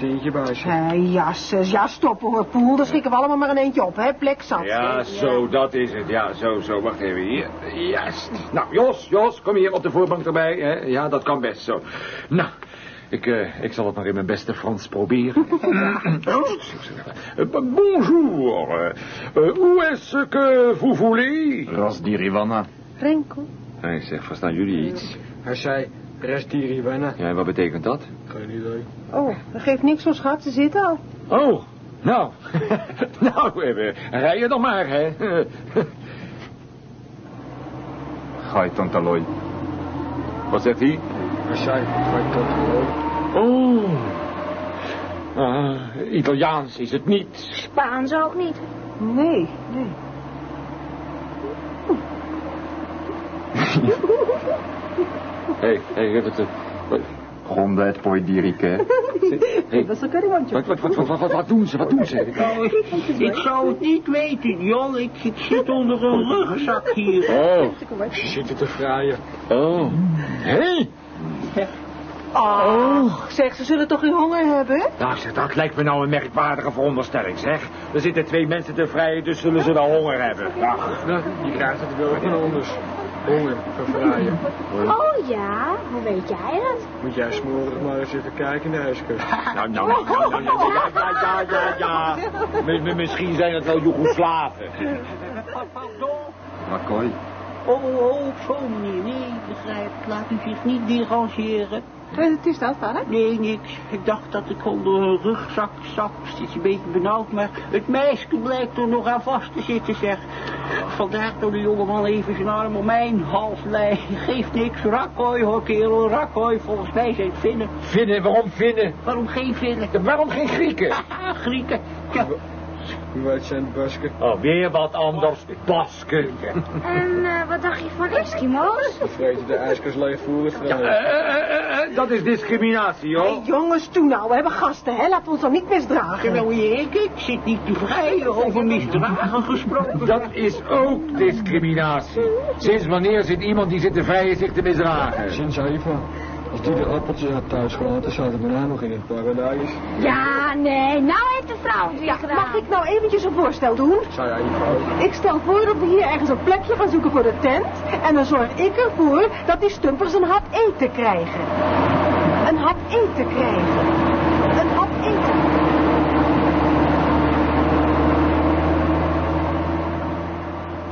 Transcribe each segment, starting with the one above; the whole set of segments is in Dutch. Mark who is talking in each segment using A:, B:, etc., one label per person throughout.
A: Tientje
B: jasses, ja, stoppen hoor, Poel. Dan schikken we allemaal maar in eentje op, hè? Plek zat.
C: Ja, zo, dat is het. Ja, zo, zo. Wacht even hier. Juist. Nou, Jos, Jos, kom hier op de voorbank erbij. Hè? Ja, dat kan best zo. Nou, ik, eh, ik zal het maar in mijn beste Frans proberen. Eh, Bonjour. Où est-ce que vous voulez?
D: Ras die Rivanna.
B: Renkel.
C: Ik zeg, verstaan jullie iets?
A: Hij zei, rest hier Ivanna.
C: Ja, wat betekent dat?
A: Geen idee.
B: Oh, dat geeft niks zo'n schat, ze zitten al.
C: Oh, nou. nou, eh, rij je dan maar, hè.
D: Ga je tantalooi. Wat zegt hij?
A: Hij zei, ga je tot
C: Oh. Ah, Italiaans is het niet.
E: Spaans ook niet.
B: Nee, nee.
C: Hé, hé, hey, wat, eh, wat,
D: Gronda het poi dirike.
C: hey,
B: Dat is een currywantje.
C: wat, wat, wat, wat, wat, wat doen ze, wat doen ze?
F: Nou, ik, ik zou het niet weten, Jon. Ik, ik zit onder een rugzak hier.
C: Oh,
A: Ze zitten te fraaien.
C: oh. Hé?
B: Oh, zeg, ze zullen toch geen honger hebben?
C: Nou, zeg, dat lijkt me nou een merkwaardige veronderstelling, zeg. Er zitten twee mensen te vrijen, dus zullen ze wel honger hebben.
A: Nou, je krijgt het wel van anders. Honger, verfraaien.
E: Oh ja, hoe weet jij dat?
A: Moet jij smorig maar eens even kijken, Nijske.
C: nou, nou, nou, nou, nou, nou, ja, ja, ja, ja, ja. Mi- mi- Misschien zijn het wel Joegoslaven.
D: Rakoi.
F: Oh, oh, op zo'n manier. Nee, begrijp. Laat u zich niet derangeren.
B: Het is dat, vader.
F: Nee, niks. Ik dacht dat ik onder een rugzak zat. Het is een beetje benauwd, maar het meisje blijkt er nog aan vast te zitten, zeg. Vandaar dat de jongeman even zijn arm om mijn hals lei. Geeft niks. Rakkooi, hoor kerel. Rakkooi. Volgens mij zijn het Finnen.
C: Vinnen, waarom vinnen?
F: Waarom geen Finnen?
C: Waarom geen Grieken?
F: Ah, Grieken. Ja,
A: Weet zijn Basken?
C: Oh, weer wat anders. Basken.
E: En eh, wat dacht je van Eskimo's?
A: Vreten de ijskers leeg voor het
C: Ja,
A: vrij.
C: eh, eh, eh, eh, dat is discriminatie, hoor.
B: jongens, toe nou, we hebben gasten, hè? Laten we ons dan niet misdragen.
F: je ik, ik zit niet te vrijen over misdragen gesproken.
C: Dat is ook discriminatie. Sinds wanneer zit iemand die zit te vrijen zich te misdragen?
A: Sinds even. Als die de appeltjes had thuisgelaten, zaten we nou nog in het paradijs.
E: Ja, nee, nou heeft de vrouw het weer
B: Ja,
E: gedaan.
B: mag ik nou eventjes een voorstel doen?
A: Zei hij even.
B: Ik stel voor dat we hier ergens een plekje gaan zoeken voor de tent. En dan zorg ik ervoor dat die stumpers een hap eten krijgen. Een hap eten krijgen. Een hap eten.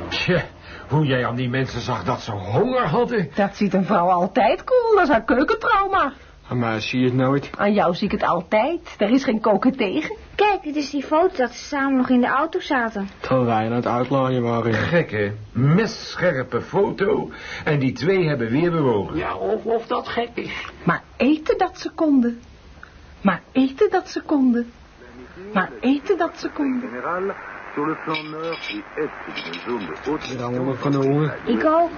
C: Tje, hoe jij aan die mensen zag dat ze honger hadden.
B: Dat ziet een vrouw altijd cool, dat is haar keukentrauma.
A: Aan mij zie je het nooit.
B: Aan jou zie ik het altijd. Er is geen koken tegen.
E: Kijk, dit is die foto dat ze samen nog in de auto zaten.
A: Terwijl wij aan het uitlaaien waren.
C: Gekke, messcherpe foto. En die twee hebben weer bewogen.
F: Ja, of, of dat gek is.
B: Maar eten dat ze konden. Maar eten dat ze konden. Maar eten dat ze konden.
G: Sur le plan nord et est d'une zone de haute
A: allemaal honger.
E: Ik ook.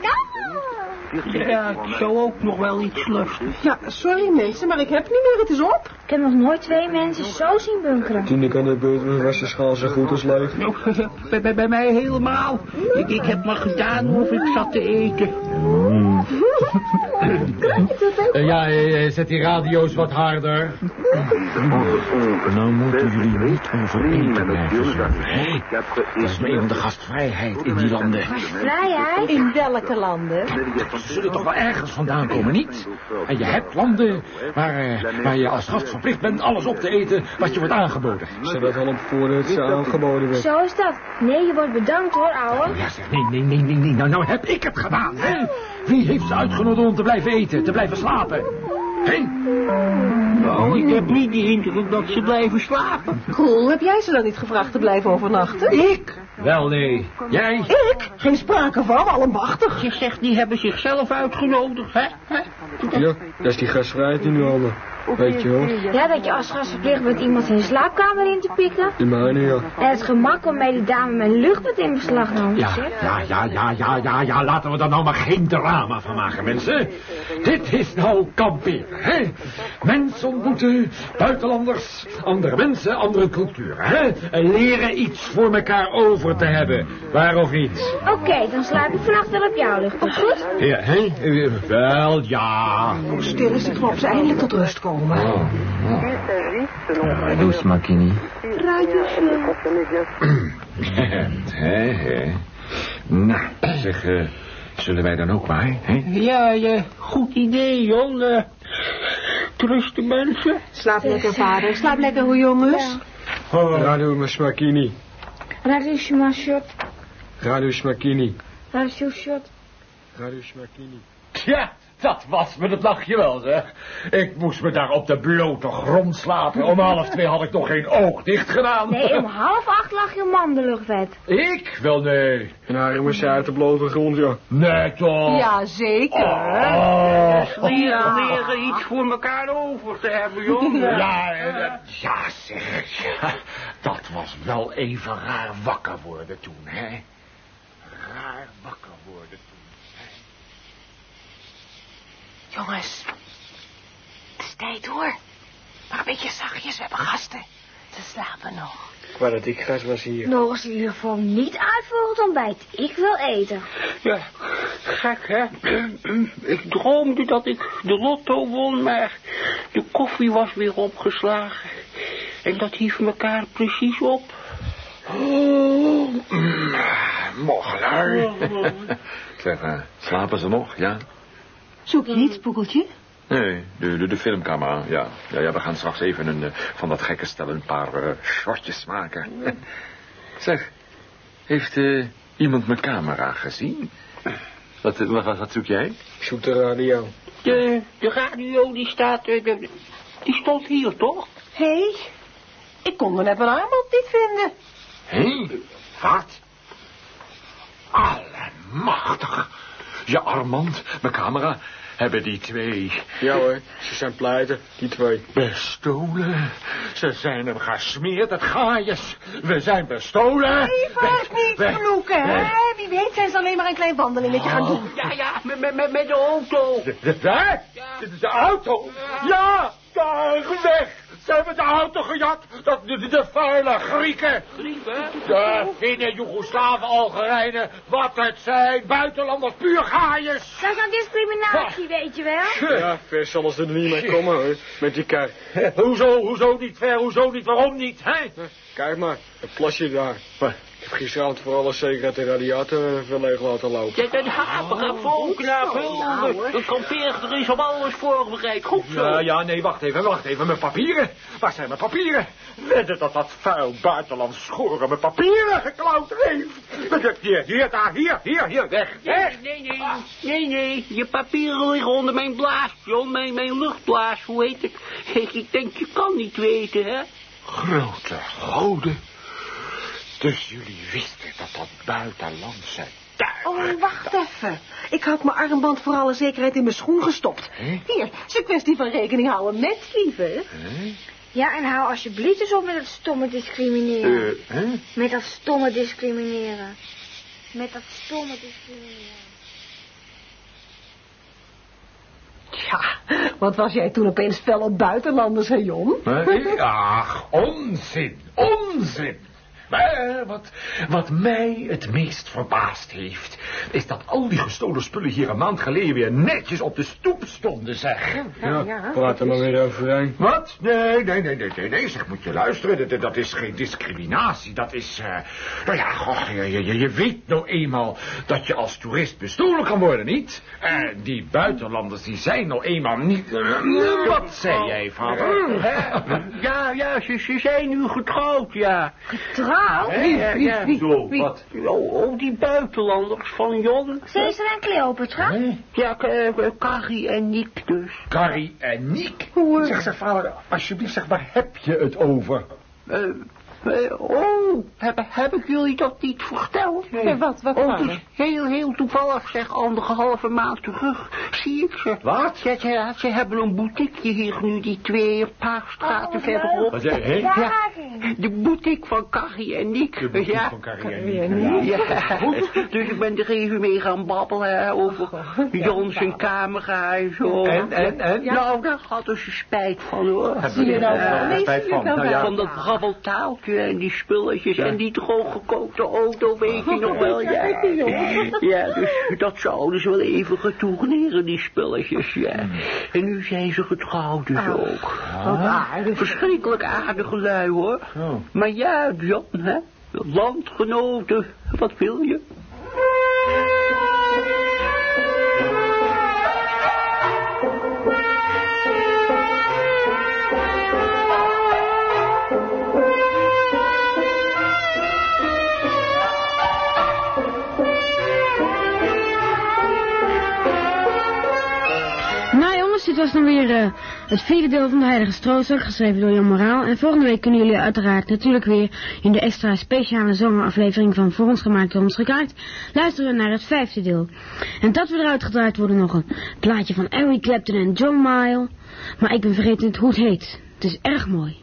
F: Ja, ik zou ook nog wel iets lusten.
B: Ja, sorry mensen, maar ik heb niet meer. Het is op.
E: Ik heb nog nooit twee mensen zo zien bunkeren.
A: Toen ik aan de beurt was, was de schaal zo goed als leeg.
F: Bij, bij, bij mij helemaal. Ik, ik heb maar gedaan of ik zat te eten.
C: Eh, ja, eh, zet die radio's wat harder. Nou moeten jullie niet over eten blijven hè? Dat is nou eenmaal de gastvrijheid in die landen.
E: Vrijheid?
B: In welke landen?
C: Ze zullen toch wel ergens vandaan komen, niet? En je hebt landen waar, eh, waar je als gast verplicht bent alles op te eten wat je wordt aangeboden.
A: Ze dat al op voordat ze aangeboden werd.
E: Zo is dat. Nee, je wordt bedankt hoor, ouwe.
C: Ja, zeg, nee, nee, nee, nee, nee. Nou, nou heb ik het gedaan, hè? Wie heeft ze uitgenodigd om te blijven eten, te blijven slapen? Hé?
F: Nou, ik heb niet de indruk dat ze blijven slapen.
B: Cool, heb jij ze dan niet gevraagd te blijven overnachten?
F: Ik?
C: Wel, nee. Jij?
B: Ik? Geen sprake van, allemachtig.
F: Je zegt, die hebben zichzelf uitgenodigd, hè?
A: Ja, dat is die gastvrijheid in handen. Weet je wel.
E: Ja, dat je als gast verplicht bent iemand in de slaapkamer in te pikken.
A: Die mijne, ja.
E: En het gemak waarmee die dame mijn luchtbed in beslag nam.
C: Ja, ja, ja, ja, ja, ja, ja, laten we er nou maar geen drama van maken, mensen. Dit is nou kamperen, hè? Mensen ontmoeten, buitenlanders, andere mensen, andere culturen, hè? En leren iets voor elkaar over over te hebben. Waar of niet?
E: Oké, dan slaap ik vannacht wel op jouw lucht. Is goed?
C: Ja, hè? Eh, Wel, ja.
B: Hoe stil is het of ze eindelijk tot rust komen.
C: Oh,
D: Douce, Makini.
C: hè, hè. Nou, zeg, eh, zullen wij dan ook maar, hè?
F: Ja, ja, goed idee, Jon. Uh, trusten mensen.
B: Slaap lekker, vader. Slaap lekker, hoe jongens.
A: Radio Smakini.
E: Radio Shot.
A: Radio Smakini.
E: Radio Shot.
A: Radio Smakini.
C: Ja, dat was me, dat lach je wel, zeg. Ik moest me daar op de blote grond slapen. Om half twee had ik nog geen oog dicht gedaan.
E: Nee, om half acht lag je man de luchtwet.
C: Ik? Wel, nee.
A: En Harry moest uit de blote grond, ja.
C: Nee, toch?
B: Ja, zeker.
C: Oh.
F: Leren, leren iets voor elkaar over te hebben, Jon.
C: Ja, eh, ja, zeg. Ja, dat was wel even raar wakker worden toen, hè? Raar wakker worden toen.
B: Jongens, het is tijd hoor. Maar een beetje zachtjes, we hebben gasten. Ze slapen nog.
A: Ik wou dat ik gas was hier.
E: Nog eens in ieder geval niet uit voor het ontbijt. Ik wil eten.
F: Ja, gek hè. Ik droomde dat ik de lotto won, maar de koffie was weer opgeslagen. En dat hief elkaar precies op.
C: Oh, Mogelaar. zeg, eh, slapen ze nog, ja?
B: Zoek je iets, Poekeltje?
C: Nee, de, de, de filmcamera, ja. ja. Ja, we gaan straks even een, eh, van dat gekke stel een paar eh, shotjes maken. zeg, heeft eh, iemand mijn camera gezien? Wat, wat, wat, wat zoek jij?
A: Ik zoek de radio.
F: De, de radio die staat, de- die stond hier toch?
B: Hé, hey, ik kon er net mijn Armand niet vinden.
C: Hé, wat? Allemachtig. Armand, mijn camera, hebben die twee
A: Ja hoor, ze zijn pleiten, die twee.
C: bestolen. Ze zijn hem gesmeerd, het gaaiers. We zijn bestolen.
B: Even niet
C: weg,
B: vloeken, hè? Wie weet zijn ze alleen maar een klein wandelingetje gaan doen.
F: Ja, ja, met, met, met, de auto.
C: De, de, de, de, de auto? Ja, daar, weg. Ze hebben de auto gejat. Dat, de, de, vuile Grieken.
F: Lieve.
C: De Finnen, Joegoslaven, Algerijnen, wat het zijn. Buitenlanders, puur gaaiers.
E: Dat is een discriminatie, weet je wel.
A: Ja, ver zullen ze er niet mee komen hoor, met die kar.
C: Hoezo, hoezo niet ver, hoezo niet, waarom niet, hè?
A: Kijk maar, het plasje daar. Gisteravond voor alle zekerheid de radiator even leeg laten lopen.
F: Ja, dat hapige volk naar vulde. Een kampeerder is op alles voorbereid. Goed zo.
C: Ja, ja, nee, wacht even, wacht even, mijn papieren. Waar zijn mijn papieren? Wedden dat dat vuil buitenlands schoren mijn papieren geklauwd heeft. Hier, hier, daar, hier, hier, hier, weg, weg.
F: Nee, nee, nee. Nee, nee. Je papieren liggen onder mijn blaas, John. Mijn, mijn luchtblaas, hoe heet het? Ik, ik denk, je kan niet weten, hè?
C: Grote goden. Dus jullie wisten dat dat buitenlandse duiven...
B: Oh, wacht even. Ik had mijn armband voor alle zekerheid in mijn schoen gestopt. Hier, het is een kwestie van rekening houden met, lieve.
E: Ja, en hou alsjeblieft eens op met dat stomme discrimineren.
C: Eh, hè?
E: Met dat stomme discrimineren. Met dat stomme discrimineren.
B: Ja, wat was jij toen opeens fel op buitenlanders, hè, Jon?
C: Ach, onzin, onzin. Maar wat, wat mij het meest verbaasd heeft, is dat al die gestolen spullen hier een maand geleden weer netjes op de stoep stonden, zeg.
A: Ja, praat er maar weer overheen.
C: Wat? Nee, nee, nee, nee, nee, nee, zeg, moet je luisteren. Dat, dat is geen discriminatie. Dat is, eh, nou ja, goh, je, je, je weet nou eenmaal dat je als toerist bestolen kan worden, niet? En die buitenlanders, die zijn nou eenmaal niet... eh, wat zei jij, vader?
F: Ja, ja, ze, ze zijn nu getrouwd, ja. Ja, ja.
C: Zo, wat?
F: Oh, oh, die buitenlanders van Jon.
E: Caesar en Cleopatra?
F: Ja, eh, eh, Carrie en Nick dus.
C: Carrie en Niek? Zeg, zeg, vader, alsjeblieft, zeg, waar heb je het over?
F: Eh, eh, oh, heb, heb ik jullie dat niet verteld?
B: Nee, wat, wat,
F: Oh, dus heel, heel toevallig, zeg, anderhalve maand terug, zie ik ze.
C: Wat?
F: Ze, ze, ze hebben een boutiqueje hier nu, die twee paar straten verderop.
C: Wat zei je, hè?
F: De boutique van Carrie en Niek.
C: De boutique
F: ja.
C: van Carrie en Niek.
F: Ja, dus ik ben er even mee gaan babbelen hè, over Jon zijn camera en zo.
C: En, en, en?
F: Nou, daar hadden ze spijt van hoor.
B: Zie je nou wel? Nee,
C: spijt van.
B: nou
C: Nou ja.
F: Van dat brabbeltaaltje en die spulletjes en die drooggekookte auto, weet je nog wel, ja. Ja, dus dat zouden ze wel even retourneren, die spulletjes, ja. En nu zijn ze getrouwd dus ook.
B: Wat aardig.
F: Verschrikkelijk aardige lui, hoor.
C: Oh.
F: Maar ja, Jan, hè, landgenoten, wat wil je?
H: Was dan weer eh, het vierde deel van de Heilige Stroozak, geschreven door Jan Moraal. En volgende week kunnen jullie uiteraard natuurlijk weer in de extra speciale zomeraflevering van Voor ons gemaakt door ons luisteren naar het vijfde deel. En dat we eruit gedraaid worden nog een plaatje van Eric Clapton en John Mayall. Maar ik ben vergeten hoe het heet. Het is erg mooi.